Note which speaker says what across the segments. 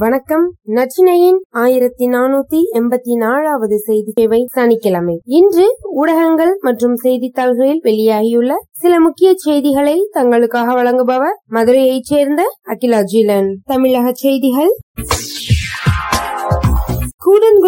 Speaker 1: வணக்கம் நச்சினையின் ஆயிரத்தி நானூத்தி எண்பத்தி நாலாவது செய்தி சேவை சனிக்கிழமை இன்று ஊடகங்கள் மற்றும் செய்தித்தாள்களில் வெளியாகியுள்ள சில முக்கிய செய்திகளை தங்களுக்காக வழங்குபவர் மதுரையைச் சேர்ந்த அகிலா ஜீலன் தமிழக செய்திகள்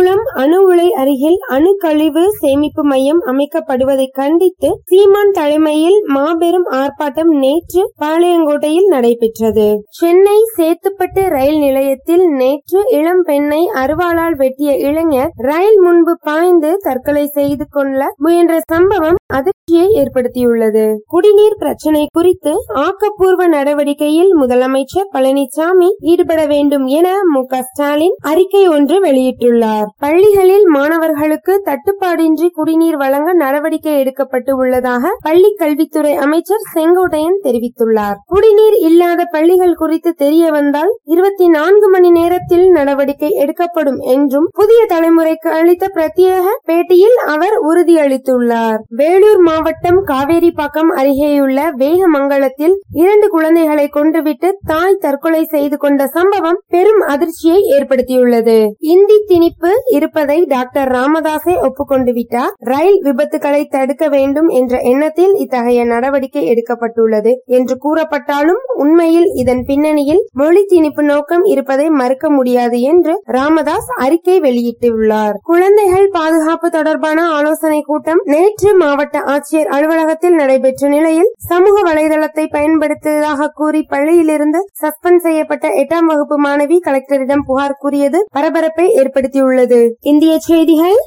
Speaker 1: கூடங்குளம் அணு உலை அருகில் அணு கழிவு சேமிப்பு மையம் அமைக்கப்படுவதை கண்டித்து சீமான் தலைமையில் மாபெரும் ஆர்ப்பாட்டம் நேற்று பாளையங்கோட்டையில் நடைபெற்றது சென்னை சேத்துப்பட்டு ரயில் நிலையத்தில் நேற்று இளம் பெண்ணை அருவாளால் வெட்டிய இளைஞர் ரயில் முன்பு பாய்ந்து தற்கொலை செய்து கொள்ள முயன்ற சம்பவம் அதிர்ச்சியை ஏற்படுத்தியுள்ளது குடிநீர் பிரச்சினை குறித்து ஆக்கப்பூர்வ நடவடிக்கையில் முதலமைச்சர் பழனிசாமி ஈடுபட வேண்டும் என மு ஸ்டாலின் அறிக்கை ஒன்று வெளியிட்டுள்ளார் பள்ளிகளில் மாணவர்களுக்கு தட்டுப்பாடின்றி குடிநீர் வழங்க நடவடிக்கை எடுக்கப்பட்டு உள்ளதாக பள்ளி கல்வித்துறை அமைச்சர் செங்கோட்டையன் தெரிவித்துள்ளார் குடிநீர் இல்லாத பள்ளிகள் குறித்து தெரிய வந்தால் இருபத்தி நான்கு மணி நேரத்தில் நடவடிக்கை எடுக்கப்படும் என்றும் புதிய தலைமுறைக்கு அளித்த பிரத்யேக பேட்டியில் அவர் உறுதியளித்துள்ளார் வேலூர் மாவட்டம் காவேரிப்பாக்கம் அருகேயுள்ள வேகமங்கலத்தில் இரண்டு குழந்தைகளை கொண்டுவிட்டு தாய் தற்கொலை செய்து கொண்ட சம்பவம் பெரும் அதிர்ச்சியை ஏற்படுத்தியுள்ளது இந்தி திணிப்பு இருப்பதை டாக்டர் ராமதாசே ஒப்புக்கொண்டு விட்டார் ரயில் விபத்துகளை தடுக்க வேண்டும் என்ற எண்ணத்தில் இத்தகைய நடவடிக்கை எடுக்கப்பட்டுள்ளது என்று கூறப்பட்டாலும் உண்மையில் இதன் பின்னணியில் மொழி திணிப்பு நோக்கம் இருப்பதை மறுக்க முடியாது என்று ராமதாஸ் அறிக்கை வெளியிட்டுள்ளார் குழந்தைகள் பாதுகாப்பு தொடர்பான ஆலோசனை கூட்டம் நேற்று மாவட்ட ஆட்சியர் அலுவலகத்தில் நடைபெற்ற நிலையில் சமூக வலைதளத்தை பயன்படுத்தியதாக கூறி பள்ளியிலிருந்து சஸ்பெண்ட் செய்யப்பட்ட எட்டாம் வகுப்பு மாணவி கலெக்டரிடம் புகார் கூறியது பரபரப்பை ஏற்படுத்தியுள்ளது உள்ளது இந்திய செய்திகள்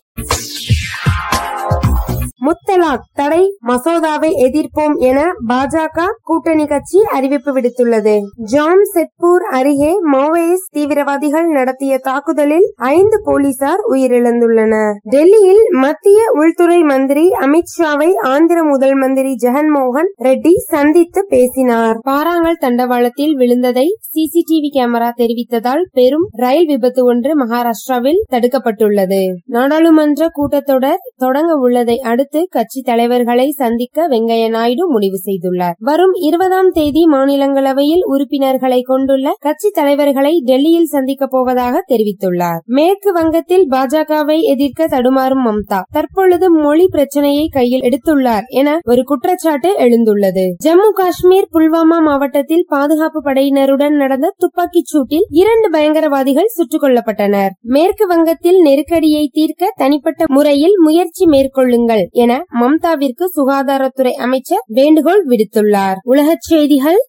Speaker 1: முத்தலாக் தடை மசோதாவை எதிர்ப்போம் என பாஜக கூட்டணி கட்சி அறிவிப்பு விடுத்துள்ளது ஜாம் செட்பூர் அருகே மாவோயிஸ்ட் தீவிரவாதிகள் நடத்திய தாக்குதலில் ஐந்து போலீசார் உயிரிழந்துள்ளனர் டெல்லியில் மத்திய உள்துறை மந்திரி அமித் ஷாவை ஆந்திர முதல் மந்திரி ஜெகன்மோகன் ரெட்டி சந்தித்து பேசினார் பாராங்கல் தண்டவாளத்தில் விழுந்ததை சிசிடிவி கேமரா தெரிவித்ததால் பெரும் ரயில் விபத்து ஒன்று மகாராஷ்டிராவில் தடுக்கப்பட்டுள்ளது நாடாளுமன்ற கூட்டத்தொடர் தொடங்க உள்ளதை அடுத்து அடுத்து கட்சி தலைவர்களை சந்திக்க வெங்கையா நாயுடு முடிவு செய்துள்ளார் வரும் இருபதாம் தேதி மாநிலங்களவையில் உறுப்பினர்களை கொண்டுள்ள கட்சி தலைவர்களை டெல்லியில் சந்திக்கப் போவதாக தெரிவித்துள்ளார் மேற்கு வங்கத்தில் பாஜகவை எதிர்க்க தடுமாறும் மம்தா தற்பொழுது மொழி பிரச்சனையை கையில் எடுத்துள்ளார் என ஒரு குற்றச்சாட்டு எழுந்துள்ளது ஜம்மு காஷ்மீர் புல்வாமா மாவட்டத்தில் பாதுகாப்பு படையினருடன் நடந்த துப்பாக்கிச் சூட்டில் இரண்டு பயங்கரவாதிகள் சுட்டுக் கொல்லப்பட்டனர் மேற்கு வங்கத்தில் நெருக்கடியை தீர்க்க தனிப்பட்ட முறையில் முயற்சி மேற்கொள்ளுங்கள் என மம்தாவிற்கு சுகாதாரத்துறை அமைச்சர் வேண்டுகோள் விடுத்துள்ளார் உலகச் செய்திகள்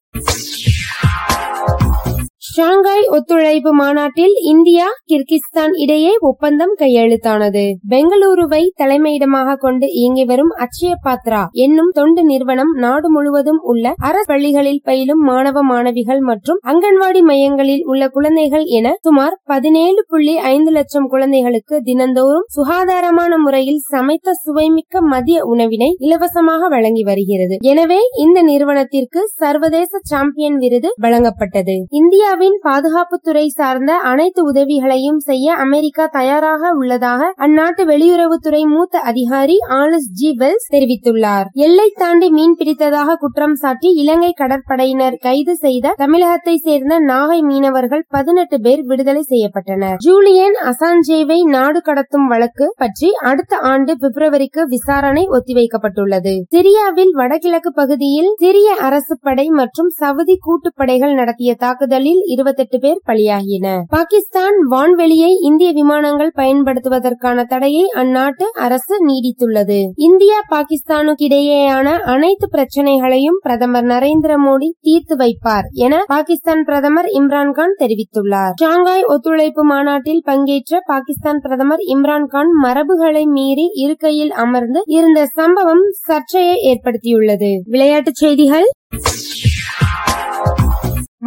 Speaker 1: ஷாங்காய் ஒத்துழைப்பு மாநாட்டில் இந்தியா கிர்கிஸ்தான் இடையே ஒப்பந்தம் கையெழுத்தானது பெங்களூருவை தலைமையிடமாக கொண்டு இயங்கி வரும் அச்சய பாத்ரா என்னும் தொண்டு நிறுவனம் நாடு முழுவதும் உள்ள அரசு பள்ளிகளில் பயிலும் மாணவ மாணவிகள் மற்றும் அங்கன்வாடி மையங்களில் உள்ள குழந்தைகள் என சுமார் பதினேழு புள்ளி ஐந்து லட்சம் குழந்தைகளுக்கு தினந்தோறும் சுகாதாரமான முறையில் சமைத்த சுவைமிக்க மதிய உணவினை இலவசமாக வழங்கி வருகிறது எனவே இந்த நிறுவனத்திற்கு சர்வதேச சாம்பியன் விருது வழங்கப்பட்டது இந்தியாவில் இந்தியாவின் பாதுகாப்புத்துறை சார்ந்த அனைத்து உதவிகளையும் செய்ய அமெரிக்கா தயாராக உள்ளதாக அந்நாட்டு வெளியுறவுத்துறை மூத்த அதிகாரி ஆலிஸ் ஜி வெல்ஸ் தெரிவித்துள்ளார் எல்லை தாண்டி மீன் பிடித்ததாக குற்றம் சாட்டி இலங்கை கடற்படையினர் கைது செய்த தமிழகத்தை சேர்ந்த நாகை மீனவர்கள் பதினெட்டு பேர் விடுதலை செய்யப்பட்டனர் ஜூலியன் அசாஞ்சேவை நாடு கடத்தும் வழக்கு பற்றி அடுத்த ஆண்டு பிப்ரவரிக்கு விசாரணை ஒத்திவைக்கப்பட்டுள்ளது சிரியாவில் வடகிழக்கு பகுதியில் சிரிய அரசு படை மற்றும் சவுதி கூட்டுப்படைகள் நடத்திய தாக்குதலில் இருபத்தெட்டு பேர் பலியாகின பாகிஸ்தான் வான்வெளியை இந்திய விமானங்கள் பயன்படுத்துவதற்கான தடையை அந்நாட்டு அரசு நீடித்துள்ளது இந்தியா பாகிஸ்தானுக்கு இடையேயான அனைத்து பிரச்சனைகளையும் பிரதமர் நரேந்திர மோடி தீர்த்து வைப்பார் என பாகிஸ்தான் பிரதமர் இம்ரான்கான் தெரிவித்துள்ளார் ஷாங்காய் ஒத்துழைப்பு மாநாட்டில் பங்கேற்ற பாகிஸ்தான் பிரதமர் இம்ரான்கான் மரபுகளை மீறி இருக்கையில் அமர்ந்து இருந்த சம்பவம் சர்ச்சையை ஏற்படுத்தியுள்ளது விளையாட்டுச் செய்திகள்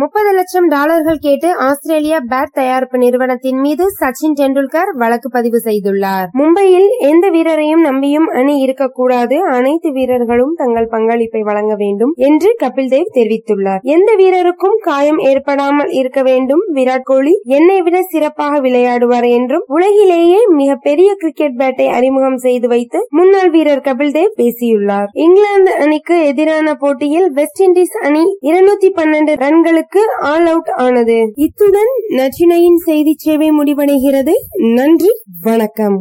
Speaker 1: முப்பது லட்சம் டாலர்கள் கேட்டு ஆஸ்திரேலியா பேட் தயாரிப்பு நிறுவனத்தின் மீது சச்சின் டெண்டுல்கர் வழக்கு பதிவு செய்துள்ளார் மும்பையில் எந்த வீரரையும் நம்பியும் அணி இருக்கக்கூடாது அனைத்து வீரர்களும் தங்கள் பங்களிப்பை வழங்க வேண்டும் என்று கபில் தேவ் தெரிவித்துள்ளார் எந்த வீரருக்கும் காயம் ஏற்படாமல் இருக்க வேண்டும் விராட் கோலி என்னை விட சிறப்பாக விளையாடுவார் என்றும் உலகிலேயே மிகப்பெரிய கிரிக்கெட் பேட்டை அறிமுகம் செய்து வைத்து முன்னாள் வீரர் கபில் தேவ் பேசியுள்ளார் இங்கிலாந்து அணிக்கு எதிரான போட்டியில் வெஸ்ட் இண்டீஸ் அணி இருநூத்தி பன்னெண்டு ரன்களுக்கு வழக்கு ஆல் அவுட் ஆனது இத்துடன் நச்சினையின் செய்தி சேவை முடிவடைகிறது நன்றி வணக்கம்